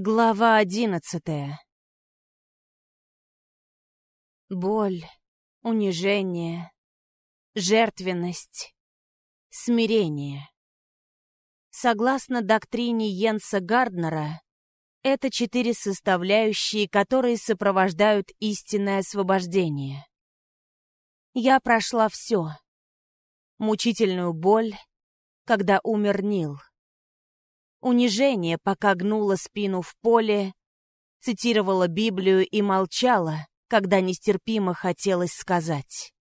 Глава одиннадцатая Боль, унижение, жертвенность, смирение. Согласно доктрине Йенса Гарднера, это четыре составляющие, которые сопровождают истинное освобождение. Я прошла все. Мучительную боль, когда умер Нил. Унижение, пока гнула спину в поле, цитировала Библию и молчала, когда нестерпимо хотелось сказать.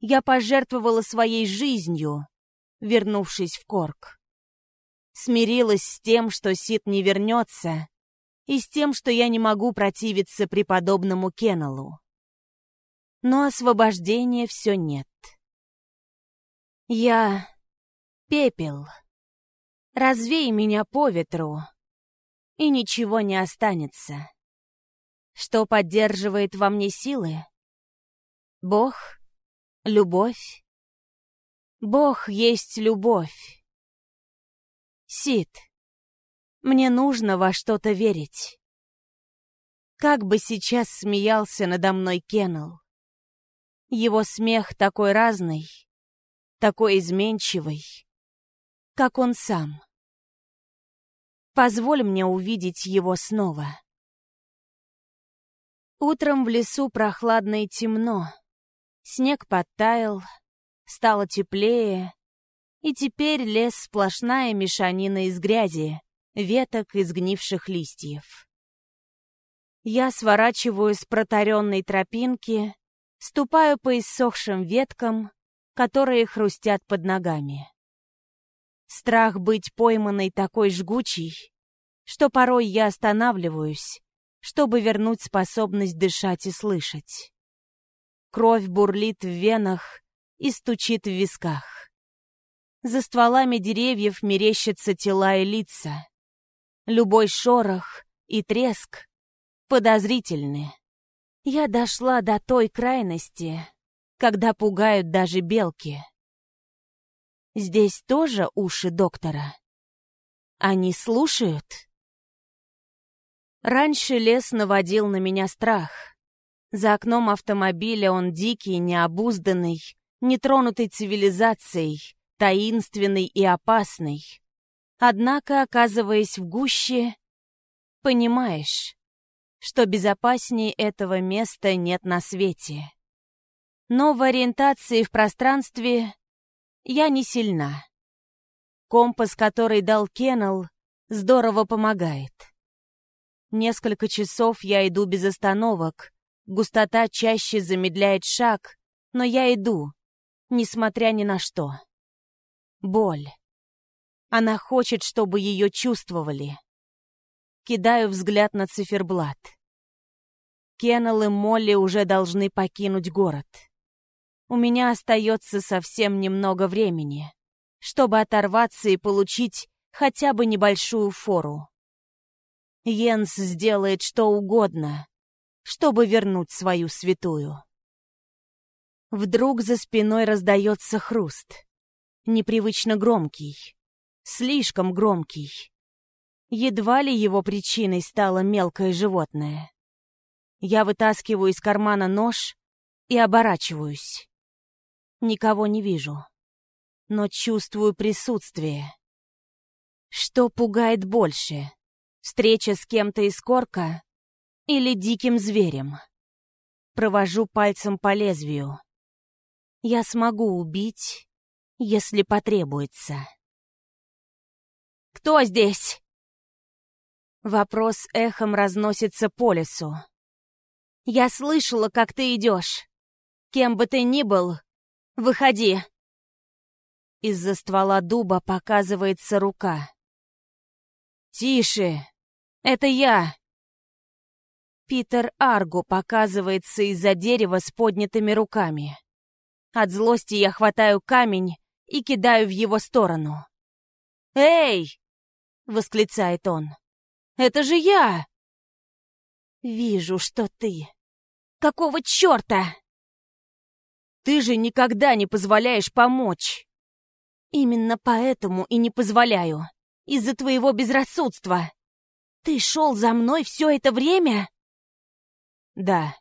Я пожертвовала своей жизнью, вернувшись в Корк. Смирилась с тем, что Сид не вернется, и с тем, что я не могу противиться преподобному Кеннеллу. Но освобождения все нет. Я пепел. Развей меня по ветру, и ничего не останется. Что поддерживает во мне силы? Бог? Любовь? Бог есть любовь. Сид, мне нужно во что-то верить. Как бы сейчас смеялся надо мной Кеннел. Его смех такой разный, такой изменчивый, как он сам. Позволь мне увидеть его снова. Утром в лесу прохладно и темно. Снег подтаял, стало теплее, и теперь лес сплошная мешанина из грязи, веток и сгнивших листьев. Я сворачиваю с протаренной тропинки, ступаю по иссохшим веткам, которые хрустят под ногами. Страх быть пойманной такой жгучий, что порой я останавливаюсь, чтобы вернуть способность дышать и слышать. Кровь бурлит в венах и стучит в висках. За стволами деревьев мерещатся тела и лица. Любой шорох и треск подозрительны. Я дошла до той крайности, когда пугают даже белки. Здесь тоже уши доктора. Они слушают? Раньше лес наводил на меня страх. За окном автомобиля он дикий, необузданный, нетронутый цивилизацией, таинственный и опасный. Однако, оказываясь в гуще, понимаешь, что безопаснее этого места нет на свете. Но в ориентации в пространстве я не сильна. Компас, который дал Кеннел, здорово помогает. Несколько часов я иду без остановок. Густота чаще замедляет шаг, но я иду, несмотря ни на что. Боль. Она хочет, чтобы ее чувствовали. Кидаю взгляд на циферблат. Кеннел и Молли уже должны покинуть город. У меня остается совсем немного времени, чтобы оторваться и получить хотя бы небольшую фору. Йенс сделает что угодно, чтобы вернуть свою святую. Вдруг за спиной раздается хруст. Непривычно громкий. Слишком громкий. Едва ли его причиной стало мелкое животное. Я вытаскиваю из кармана нож и оборачиваюсь. Никого не вижу, но чувствую присутствие. Что пугает больше? Встреча с кем-то из корка или диким зверем? Провожу пальцем по лезвию. Я смогу убить, если потребуется. «Кто здесь?» Вопрос эхом разносится по лесу. «Я слышала, как ты идешь. Кем бы ты ни был, выходи!» Из-за ствола дуба показывается рука. «Тише! Это я!» Питер Аргу показывается из-за дерева с поднятыми руками. От злости я хватаю камень и кидаю в его сторону. «Эй!» — восклицает он. «Это же я!» «Вижу, что ты. Какого черта?» «Ты же никогда не позволяешь помочь!» «Именно поэтому и не позволяю из-за твоего безрассудства. Ты шел за мной все это время? Да.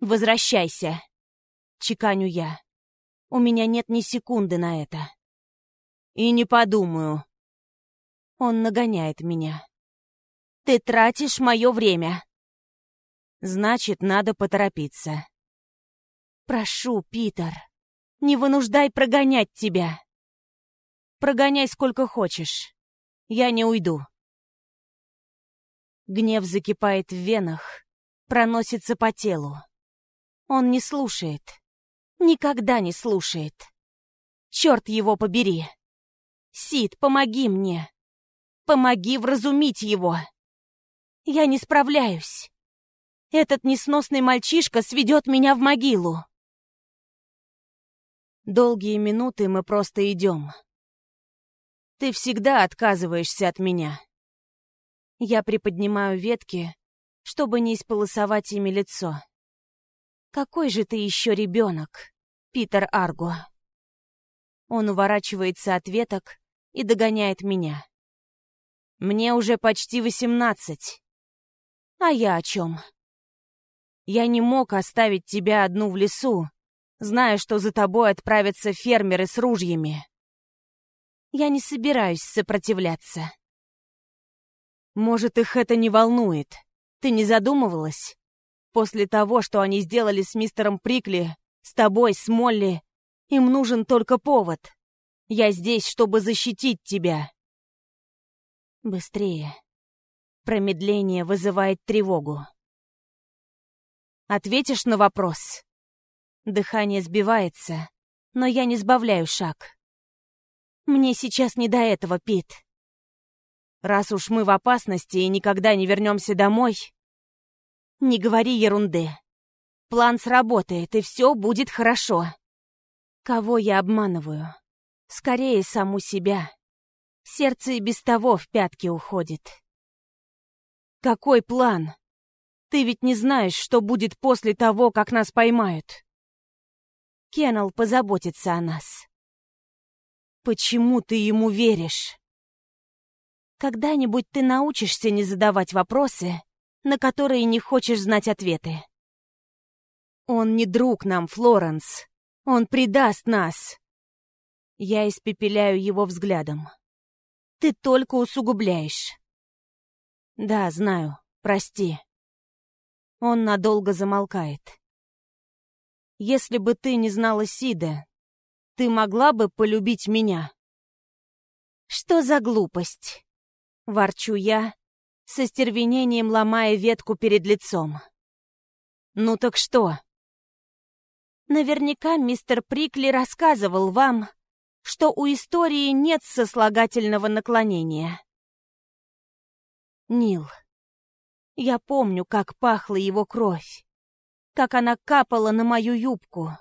Возвращайся. Чеканю я. У меня нет ни секунды на это. И не подумаю. Он нагоняет меня. Ты тратишь мое время. Значит, надо поторопиться. Прошу, Питер, не вынуждай прогонять тебя. Прогоняй сколько хочешь. Я не уйду. Гнев закипает в венах, проносится по телу. Он не слушает. Никогда не слушает. Черт его побери. Сид, помоги мне. Помоги вразумить его. Я не справляюсь. Этот несносный мальчишка сведет меня в могилу. Долгие минуты мы просто идем. Ты всегда отказываешься от меня. Я приподнимаю ветки, чтобы не исполосовать ими лицо. Какой же ты еще ребенок, Питер Арго? Он уворачивается от веток и догоняет меня. Мне уже почти восемнадцать. А я о чем? Я не мог оставить тебя одну в лесу, зная, что за тобой отправятся фермеры с ружьями. Я не собираюсь сопротивляться. Может, их это не волнует. Ты не задумывалась? После того, что они сделали с мистером Прикли, с тобой, с Молли, им нужен только повод. Я здесь, чтобы защитить тебя. Быстрее. Промедление вызывает тревогу. Ответишь на вопрос? Дыхание сбивается, но я не сбавляю шаг. Мне сейчас не до этого, Пит. Раз уж мы в опасности и никогда не вернемся домой... Не говори ерунды. План сработает, и все будет хорошо. Кого я обманываю? Скорее, саму себя. Сердце и без того в пятки уходит. Какой план? Ты ведь не знаешь, что будет после того, как нас поймают. Кеннел позаботится о нас. Почему ты ему веришь? Когда-нибудь ты научишься не задавать вопросы, на которые не хочешь знать ответы. Он не друг нам, Флоренс. Он предаст нас. Я испепеляю его взглядом. Ты только усугубляешь. Да, знаю. Прости. Он надолго замолкает. Если бы ты не знала Сида, ты могла бы полюбить меня? Что за глупость? Ворчу я, со стервенением ломая ветку перед лицом. Ну так что? Наверняка мистер Прикли рассказывал вам, что у истории нет сослагательного наклонения. Нил. Я помню, как пахла его кровь как она капала на мою юбку.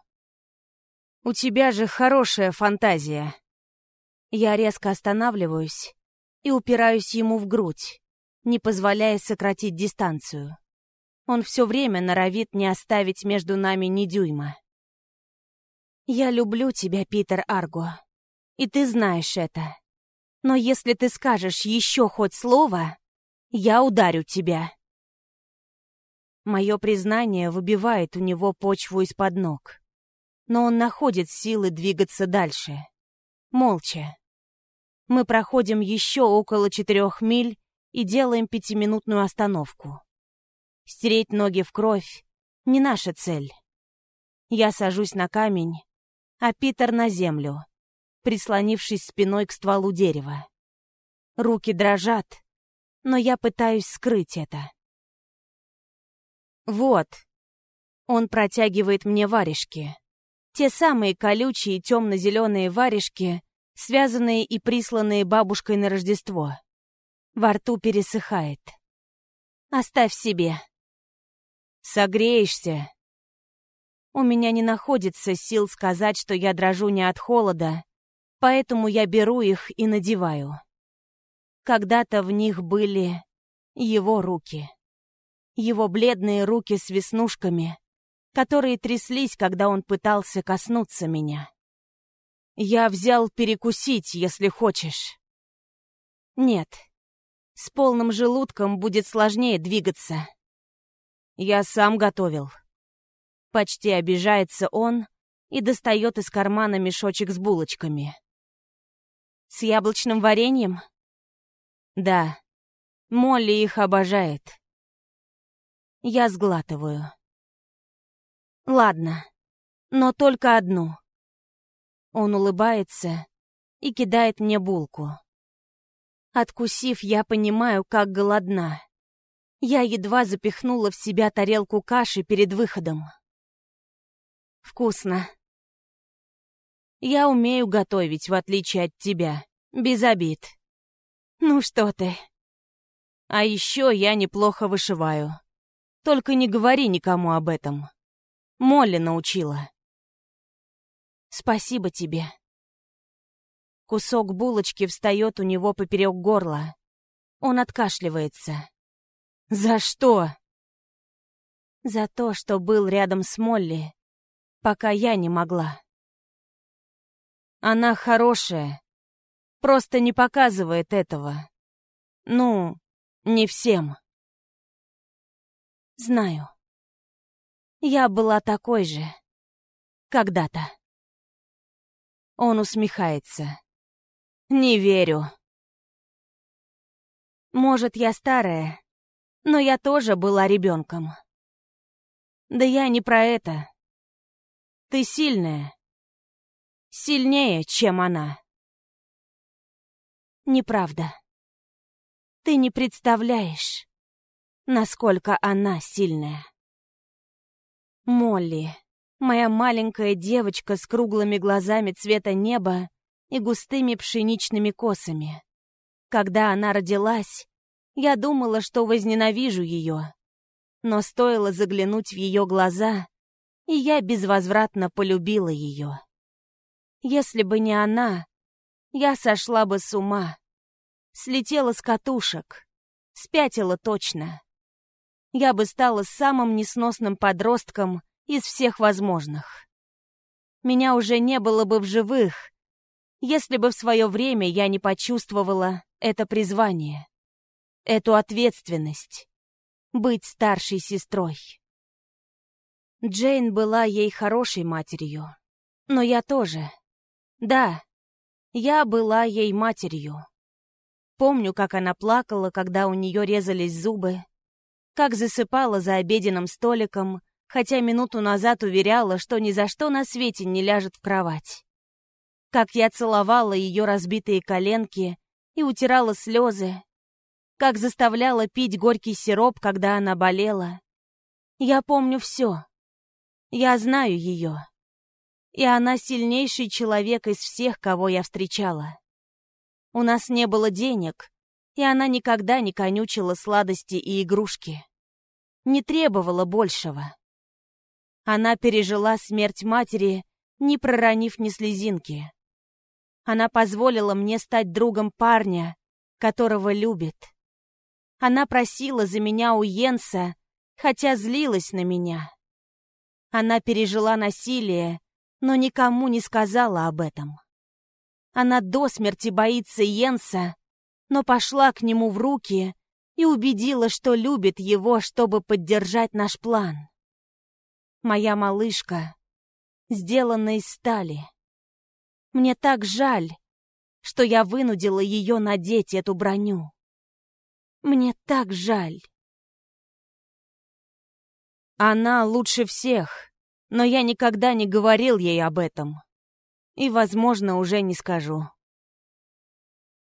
«У тебя же хорошая фантазия». Я резко останавливаюсь и упираюсь ему в грудь, не позволяя сократить дистанцию. Он все время норовит не оставить между нами ни дюйма. «Я люблю тебя, Питер Арго, и ты знаешь это. Но если ты скажешь еще хоть слово, я ударю тебя». Мое признание выбивает у него почву из-под ног. Но он находит силы двигаться дальше. Молча. Мы проходим еще около четырех миль и делаем пятиминутную остановку. Стереть ноги в кровь — не наша цель. Я сажусь на камень, а Питер на землю, прислонившись спиной к стволу дерева. Руки дрожат, но я пытаюсь скрыть это. «Вот». Он протягивает мне варежки. Те самые колючие темно-зеленые варежки, связанные и присланные бабушкой на Рождество. Во рту пересыхает. «Оставь себе». «Согреешься». У меня не находится сил сказать, что я дрожу не от холода, поэтому я беру их и надеваю. Когда-то в них были его руки его бледные руки с веснушками, которые тряслись, когда он пытался коснуться меня. «Я взял перекусить, если хочешь». «Нет, С полным желудком будет сложнее двигаться. Я сам готовил. Почти обижается он и достает из кармана мешочек с булочками. С яблочным вареньем? Да. Молли их обожает. Я сглатываю. Ладно, но только одну. Он улыбается и кидает мне булку. Откусив, я понимаю, как голодна. Я едва запихнула в себя тарелку каши перед выходом. Вкусно. Я умею готовить, в отличие от тебя. Без обид. Ну что ты. А еще я неплохо вышиваю. Только не говори никому об этом. Молли научила. Спасибо тебе. Кусок булочки встает у него поперек горла. Он откашливается. «За что?» «За то, что был рядом с Молли, пока я не могла». «Она хорошая, просто не показывает этого. Ну, не всем». «Знаю. Я была такой же. Когда-то». Он усмехается. Не верю. Может, я старая, но я тоже была ребенком. Да я не про это. Ты сильная. Сильнее, чем она. Неправда. Ты не представляешь, насколько она сильная. Молли, моя маленькая девочка с круглыми глазами цвета неба, и густыми пшеничными косами. Когда она родилась, я думала, что возненавижу ее. Но стоило заглянуть в ее глаза, и я безвозвратно полюбила ее. Если бы не она, я сошла бы с ума. Слетела с катушек. Спятила точно. Я бы стала самым несносным подростком из всех возможных. Меня уже не было бы в живых, если бы в свое время я не почувствовала это призвание, эту ответственность, быть старшей сестрой. Джейн была ей хорошей матерью, но я тоже. Да, я была ей матерью. Помню, как она плакала, когда у нее резались зубы, как засыпала за обеденным столиком, хотя минуту назад уверяла, что ни за что на свете не ляжет в кровать как я целовала ее разбитые коленки и утирала слезы, как заставляла пить горький сироп, когда она болела. Я помню все. Я знаю ее. И она сильнейший человек из всех, кого я встречала. У нас не было денег, и она никогда не конючила сладости и игрушки. Не требовала большего. Она пережила смерть матери, не проронив ни слезинки. Она позволила мне стать другом парня, которого любит. Она просила за меня у Йенса, хотя злилась на меня. Она пережила насилие, но никому не сказала об этом. Она до смерти боится Йенса, но пошла к нему в руки и убедила, что любит его, чтобы поддержать наш план. Моя малышка сделана из стали. Мне так жаль, что я вынудила ее надеть эту броню. Мне так жаль. Она лучше всех, но я никогда не говорил ей об этом. И, возможно, уже не скажу.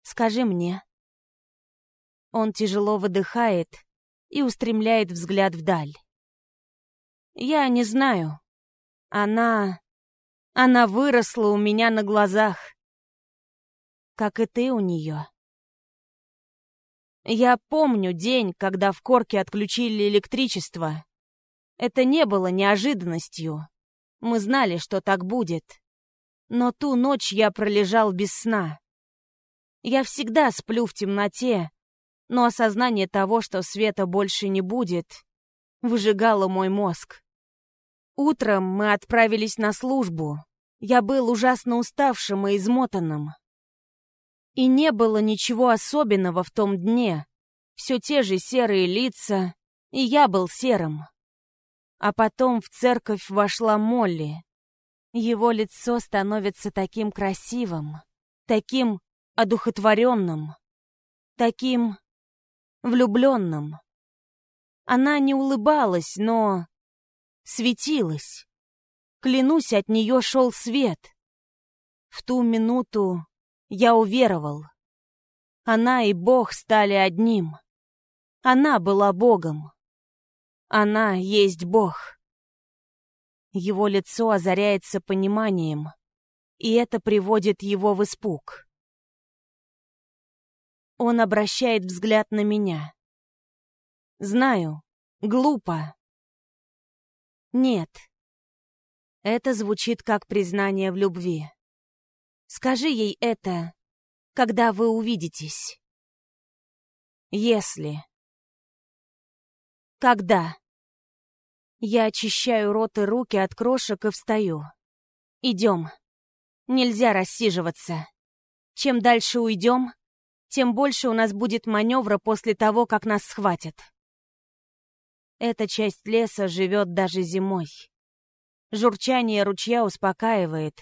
Скажи мне. Он тяжело выдыхает и устремляет взгляд вдаль. Я не знаю. Она... Она выросла у меня на глазах. Как и ты у нее. Я помню день, когда в Корке отключили электричество. Это не было неожиданностью. Мы знали, что так будет. Но ту ночь я пролежал без сна. Я всегда сплю в темноте, но осознание того, что света больше не будет, выжигало мой мозг. Утром мы отправились на службу. Я был ужасно уставшим и измотанным. И не было ничего особенного в том дне, Все те же серые лица, и я был серым. А потом в церковь вошла Молли. Его лицо становится таким красивым, таким одухотворенным, таким влюбленным. Она не улыбалась, но светилась. Клянусь, от нее шел свет. В ту минуту я уверовал. Она и Бог стали одним. Она была Богом. Она есть Бог. Его лицо озаряется пониманием, и это приводит его в испуг. Он обращает взгляд на меня. Знаю, глупо. Нет. Это звучит как признание в любви. Скажи ей это, когда вы увидитесь. Если. Когда? Я очищаю рот и руки от крошек и встаю. Идем. Нельзя рассиживаться. Чем дальше уйдем, тем больше у нас будет маневра после того, как нас схватят. Эта часть леса живет даже зимой. Журчание ручья успокаивает,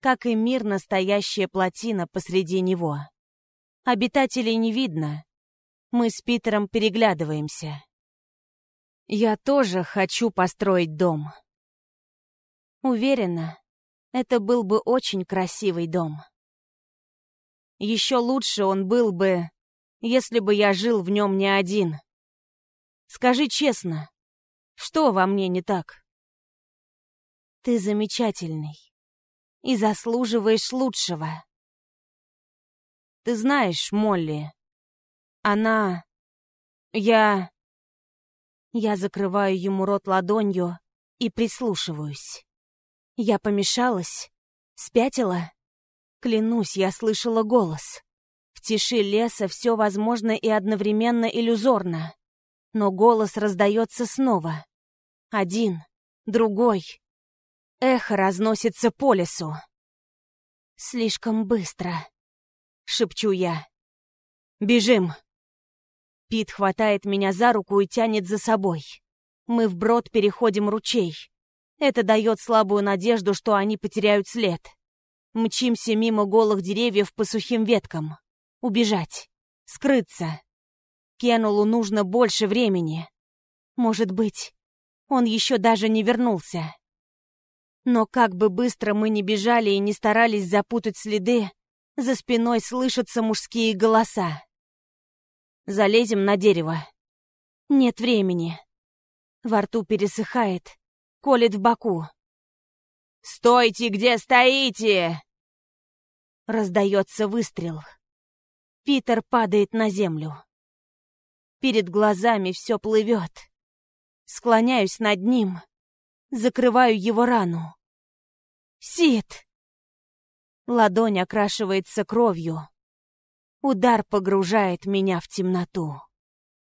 как и мир настоящая плотина посреди него. Обитателей не видно. Мы с Питером переглядываемся. Я тоже хочу построить дом. Уверена, это был бы очень красивый дом. Еще лучше он был бы, если бы я жил в нем не один. Скажи честно, что во мне не так? Ты замечательный и заслуживаешь лучшего. Ты знаешь, Молли, она... Я... Я закрываю ему рот ладонью и прислушиваюсь. Я помешалась? Спятила? Клянусь, я слышала голос. В тиши леса все возможно и одновременно иллюзорно. Но голос раздается снова. Один, другой. Эхо разносится по лесу. «Слишком быстро», — шепчу я. «Бежим!» Пит хватает меня за руку и тянет за собой. Мы вброд переходим ручей. Это дает слабую надежду, что они потеряют след. Мчимся мимо голых деревьев по сухим веткам. Убежать. Скрыться. Кенулу нужно больше времени. Может быть, он еще даже не вернулся. Но как бы быстро мы ни бежали и не старались запутать следы, за спиной слышатся мужские голоса. Залезем на дерево. Нет времени. Во рту пересыхает, колет в боку. «Стойте, где стоите!» Раздается выстрел. Питер падает на землю. Перед глазами все плывет. Склоняюсь над ним, закрываю его рану. Сид! Ладонь окрашивается кровью. Удар погружает меня в темноту.